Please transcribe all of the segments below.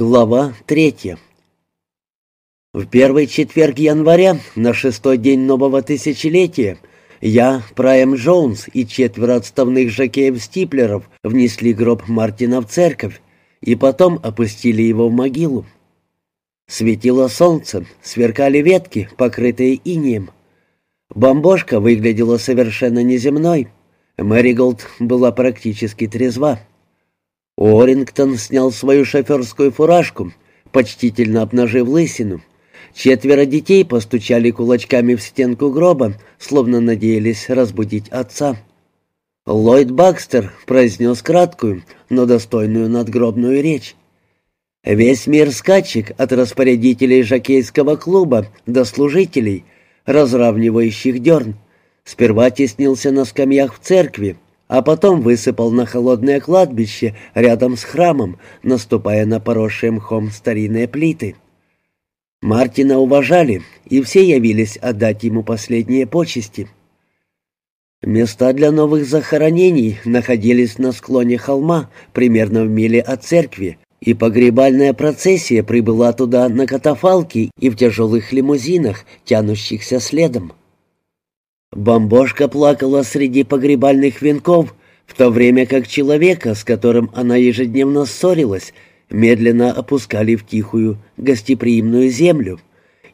Глава третья. В первый четверг января, на шестой день нового тысячелетия, я, Прайм Джонс и четверо отставных жакеев-стиплеров внесли гроб Мартина в церковь и потом опустили его в могилу. Светило солнце, сверкали ветки, покрытые инеем. Бомбошка выглядела совершенно неземной. Мэриголд была практически трезва. Уоррингтон снял свою шоферскую фуражку, почтительно обнажив лысину. Четверо детей постучали кулачками в стенку гроба, словно надеялись разбудить отца. Ллойд Бакстер произнес краткую, но достойную надгробную речь. Весь мир скачек от распорядителей жокейского клуба до служителей, разравнивающих дерн, сперва теснился на скамьях в церкви, а потом высыпал на холодное кладбище рядом с храмом, наступая на поросшие мхом старинные плиты. Мартина уважали, и все явились отдать ему последние почести. Места для новых захоронений находились на склоне холма, примерно в миле от церкви, и погребальная процессия прибыла туда на катафалке и в тяжелых лимузинах, тянущихся следом. Бомбошка плакала среди погребальных венков, в то время как человека, с которым она ежедневно ссорилась, медленно опускали в тихую, гостеприимную землю.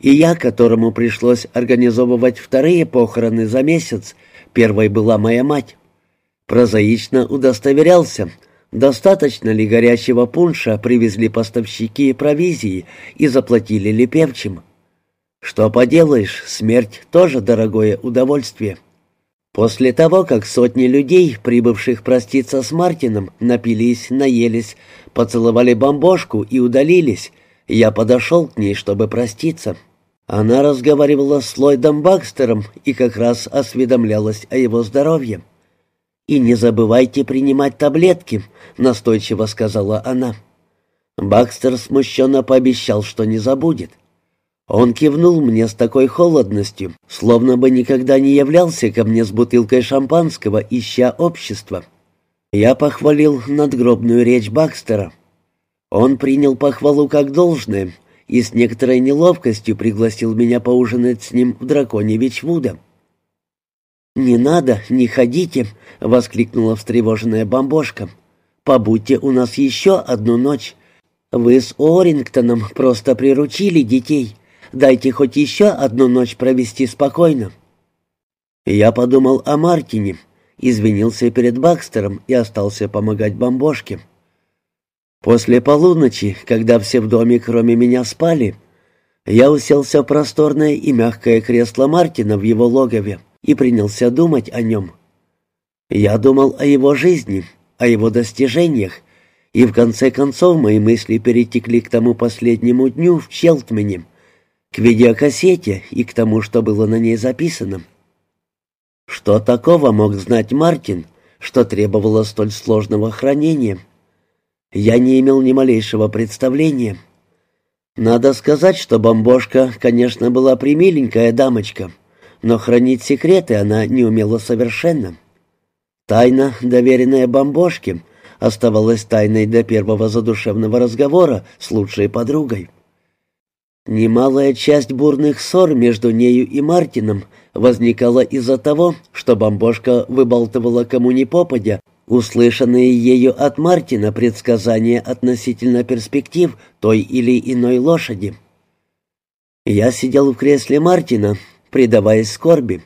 И я, которому пришлось организовывать вторые похороны за месяц, первой была моя мать, прозаично удостоверялся, достаточно ли горячего пунша привезли поставщики провизии и заплатили ли певчим. Что поделаешь, смерть тоже дорогое удовольствие. После того, как сотни людей, прибывших проститься с Мартином, напились, наелись, поцеловали бомбошку и удалились, я подошел к ней, чтобы проститься. Она разговаривала с Ллойдом Бакстером и как раз осведомлялась о его здоровье. «И не забывайте принимать таблетки», — настойчиво сказала она. Бакстер смущенно пообещал, что не забудет. Он кивнул мне с такой холодностью, словно бы никогда не являлся ко мне с бутылкой шампанского, ища общества. Я похвалил надгробную речь Бакстера. Он принял похвалу как должное и с некоторой неловкостью пригласил меня поужинать с ним в драконе Вичвуда. «Не надо, не ходите!» — воскликнула встревоженная бомбошка. «Побудьте у нас еще одну ночь. Вы с Орингтоном просто приручили детей. Дайте хоть еще одну ночь провести спокойно». Я подумал о Мартине, извинился перед Бакстером и остался помогать бомбошке. После полуночи, когда все в доме, кроме меня, спали, я уселся в просторное и мягкое кресло Мартина в его логове и принялся думать о нем. Я думал о его жизни, о его достижениях, и в конце концов мои мысли перетекли к тому последнему дню в Челтмене, к видеокассете и к тому, что было на ней записано. Что такого мог знать Мартин, что требовало столь сложного хранения? Я не имел ни малейшего представления. Надо сказать, что бомбошка, конечно, была примиленькая дамочка, но хранить секреты она не умела совершенно. Тайна, доверенная бомбошке, оставалась тайной до первого задушевного разговора с лучшей подругой. Немалая часть бурных ссор между нею и Мартином возникала из-за того, что бомбошка выбалтывала кому ни попадя услышанные ею от Мартина предсказания относительно перспектив той или иной лошади. Я сидел в кресле Мартина, предаваясь скорби.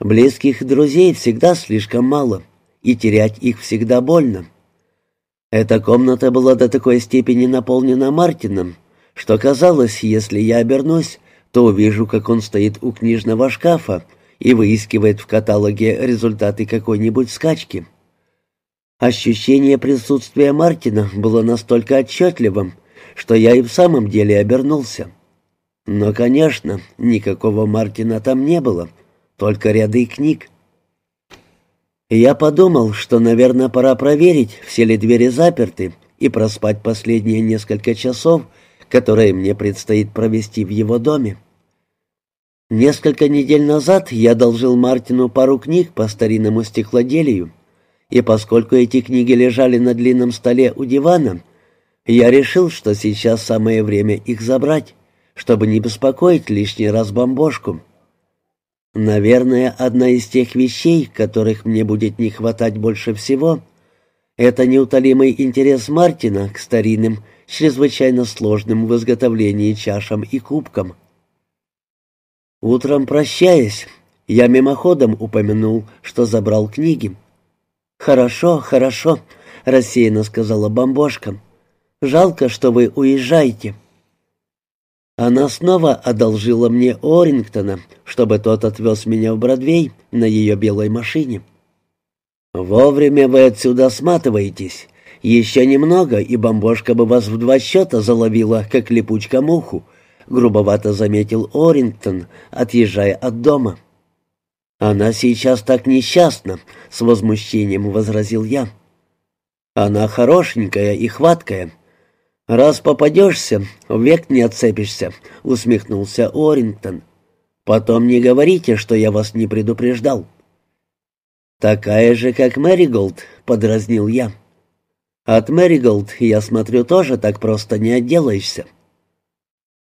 Близких друзей всегда слишком мало, и терять их всегда больно. Эта комната была до такой степени наполнена Мартином, что казалось, если я обернусь, то увижу, как он стоит у книжного шкафа и выискивает в каталоге результаты какой-нибудь скачки. Ощущение присутствия Мартина было настолько отчетливым, что я и в самом деле обернулся. Но, конечно, никакого Мартина там не было, только ряды книг. Я подумал, что, наверное, пора проверить, все ли двери заперты, и проспать последние несколько часов — которые мне предстоит провести в его доме. Несколько недель назад я одолжил Мартину пару книг по старинному стеклоделию, и поскольку эти книги лежали на длинном столе у дивана, Я решил, что сейчас самое время их забрать, чтобы не беспокоить лишний раз бомбошку. Наверное, одна из тех вещей, которых мне будет не хватать больше всего, это неутолимый интерес Мартина к старинным, чрезвычайно сложным в изготовлении чашам и кубкам. Утром прощаясь, я мимоходом упомянул, что забрал книги. «Хорошо, хорошо», — рассеянно сказала бомбошка. «Жалко, что вы уезжаете». Она снова одолжила мне Орингтона, чтобы тот отвез меня в Бродвей на ее белой машине. «Вовремя вы отсюда сматываетесь. Еще немного, и бомбошка бы вас в два счета заловила, как липучка муху», — грубовато заметил Орингтон, отъезжая от дома. «Она сейчас так несчастна», — с возмущением возразил я. «Она хорошенькая и хваткая. Раз попадешься, век не отцепишься», — усмехнулся Орингтон. «Потом не говорите, что я вас не предупреждал». «Такая же, как Мэриголд», — подразнил я. «От Мэриголд, я смотрю, тоже так просто не отделаешься».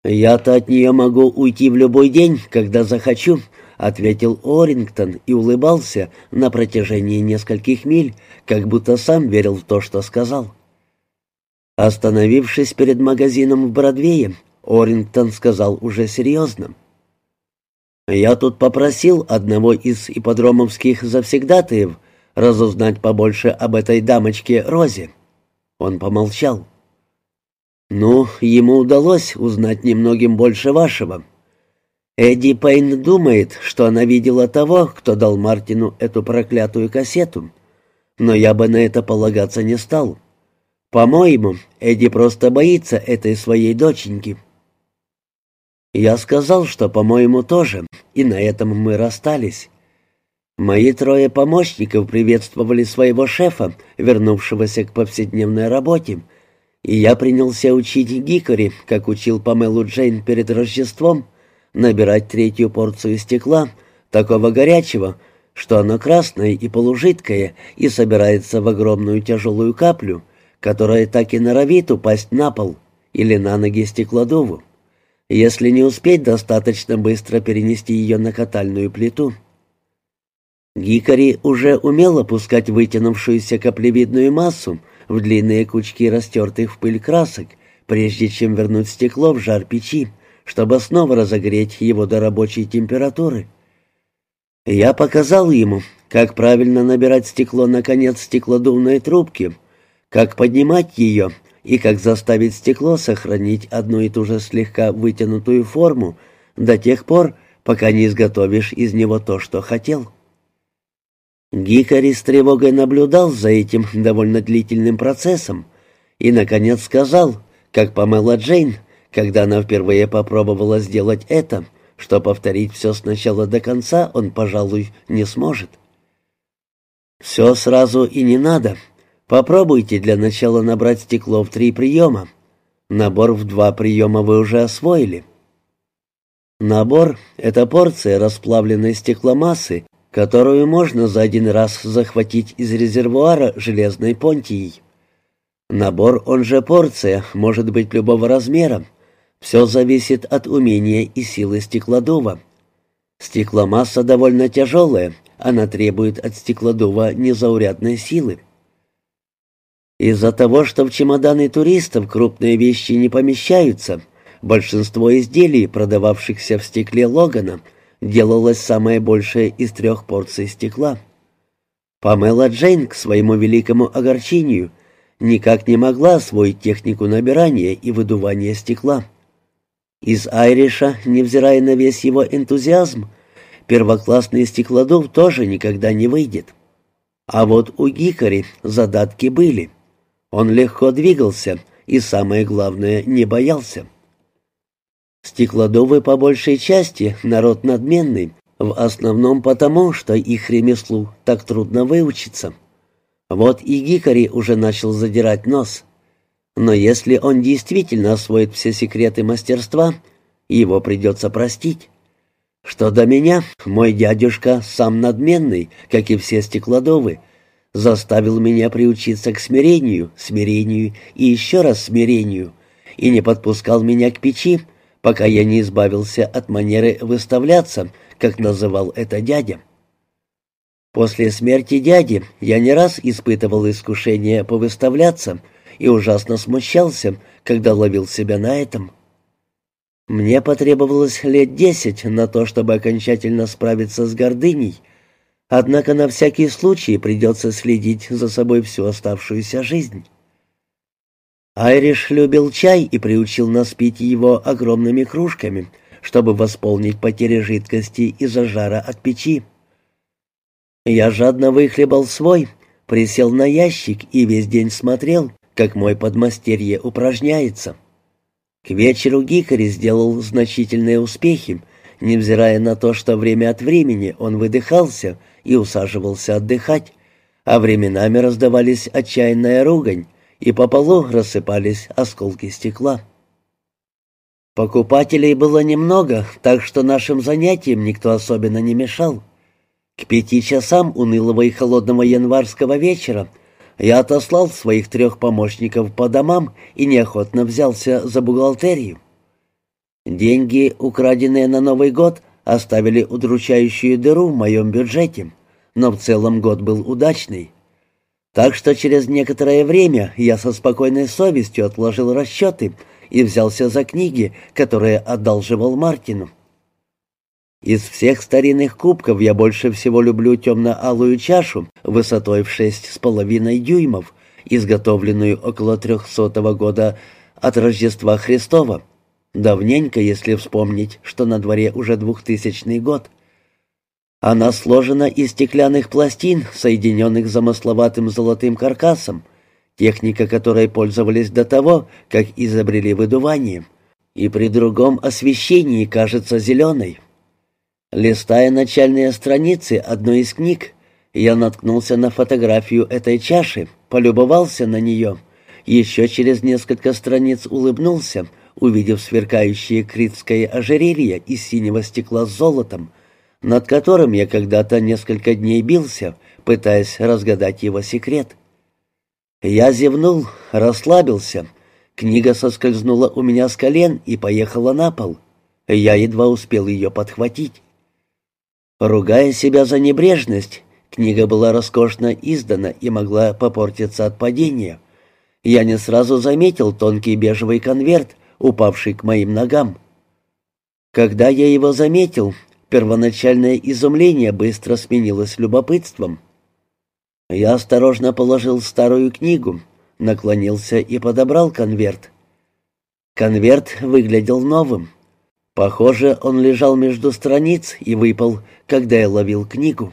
«Я-то от нее могу уйти в любой день, когда захочу», — ответил Орингтон и улыбался на протяжении нескольких миль, как будто сам верил в то, что сказал. Остановившись перед магазином в Бродвее, Орингтон сказал уже серьезно. «Я тут попросил одного из ипподромовских завсегдатаев разузнать побольше об этой дамочке Розе». Он помолчал. «Ну, ему удалось узнать немногим больше вашего». Эдди Пейн думает, что она видела того, кто дал Мартину эту проклятую кассету. Но я бы на это полагаться не стал. По-моему, Эдди просто боится этой своей доченьки. Я сказал, что, по-моему, тоже, и на этом мы расстались. Мои трое помощников приветствовали своего шефа, вернувшегося к повседневной работе, и я принялся учить Гикори, как учил Памелу Джейн перед Рождеством, набирать третью порцию стекла, такого горячего, что оно красное и полужидкое и собирается в огромную тяжелую каплю, которая так и норовит упасть на пол или на ноги стеклодуву, если не успеть достаточно быстро перенести ее на катальную плиту. Гикари уже умел опускать вытянувшуюся каплевидную массу в длинные кучки растертых в пыль красок, прежде чем вернуть стекло в жар печи, чтобы снова разогреть его до рабочей температуры. Я показал ему, как правильно набирать стекло на конец стеклодувной трубки, как поднимать ее и как заставить стекло сохранить одну и ту же слегка вытянутую форму до тех пор, пока не изготовишь из него то, что хотел. Гикари с тревогой наблюдал за этим довольно длительным процессом и, наконец, сказал, как Памела Джейн, когда она впервые попробовала сделать это, что повторить все сначала до конца он, пожалуй, не сможет. «Все сразу и не надо. Попробуйте для начала набрать стекло в три приема. Набор в два приема вы уже освоили». Набор — это порция расплавленной стекломассы, которую можно за один раз захватить из резервуара железной понтией. Набор, он же порция, может быть любого размера, все зависит от умения и силы стеклодува. Стекломасса довольно тяжелая, она требует от стеклодува незаурядной силы. Из-за того, что в чемоданы туристов крупные вещи не помещаются, большинство изделий, продававшихся в стекле Логана, делалось самое большее из трех порций стекла. Памела Джейн, к своему великому огорчению, никак не могла освоить технику набирания и выдувания стекла. Из Айриша, невзирая на весь его энтузиазм, первоклассный стеклодув тоже никогда не выйдет. А вот у Гикари задатки были. Он легко двигался и, самое главное, не боялся. Стеклодувы по большей части народ надменный, в основном потому, что их ремеслу так трудно выучиться. Вот и Гикари уже начал задирать нос. Но если он действительно освоит все секреты мастерства, его придется простить. Что до меня, мой дядюшка, сам надменный, как и все стеклодовы, заставил меня приучиться к смирению, смирению и еще раз смирению, и не подпускал меня к печи, пока я не избавился от манеры выставляться, как называл это дядя. После смерти дяди я не раз испытывал искушение повыставляться и ужасно смущался, когда ловил себя на этом. Мне потребовалось лет десять на то, чтобы окончательно справиться с гордыней, однако на всякий случай придется следить за собой всю оставшуюся жизнь. Айриш любил чай и приучил нас пить его огромными кружками, чтобы восполнить потери жидкости из-за жара от печи. Я жадно выхлебал свой, присел на ящик и весь день смотрел, как мой подмастерье упражняется. К вечеру Гикари сделал значительные успехи, невзирая на то, что время от времени он выдыхался и усаживался отдыхать, а временами раздавались отчаянная ругань, и по полу рассыпались осколки стекла. Покупателей было немного, так что нашим занятиям никто особенно не мешал. К пяти часам унылого и холодного январского вечера я отослал своих трех помощников по домам и неохотно взялся за бухгалтерию. Деньги, украденные на Новый год, оставили удручающую дыру в моем бюджете, но в целом год был удачный. Так что через некоторое время я со спокойной совестью отложил расчеты и взялся за книги, которые одалживал Мартину. Из всех старинных кубков я больше всего люблю темно-алую чашу высотой в шесть с половиной дюймов, изготовленную около трехсотого года от Рождества Христова. Давненько, если вспомнить, что на дворе уже двухтысячный год. Она сложена из стеклянных пластин, соединенных замысловатым золотым каркасом, техника которой пользовались до того, как изобрели выдувание, и при другом освещении кажется зеленой. Листая начальные страницы одной из книг, я наткнулся на фотографию этой чаши, полюбовался на нее. Еще через несколько страниц улыбнулся, увидев сверкающее критское ожерелье из синего стекла с золотом, над которым я когда-то несколько дней бился, пытаясь разгадать его секрет. Я зевнул, расслабился. Книга соскользнула у меня с колен и поехала на пол. Я едва успел ее подхватить. Ругая себя за небрежность, книга была роскошно издана и могла попортиться от падения. Я не сразу заметил тонкий бежевый конверт, упавший к моим ногам. Когда я его заметил, первоначальное изумление быстро сменилось любопытством. Я осторожно положил старую книгу, наклонился и подобрал конверт. Конверт выглядел новым. Похоже, он лежал между страниц и выпал, когда я ловил книгу.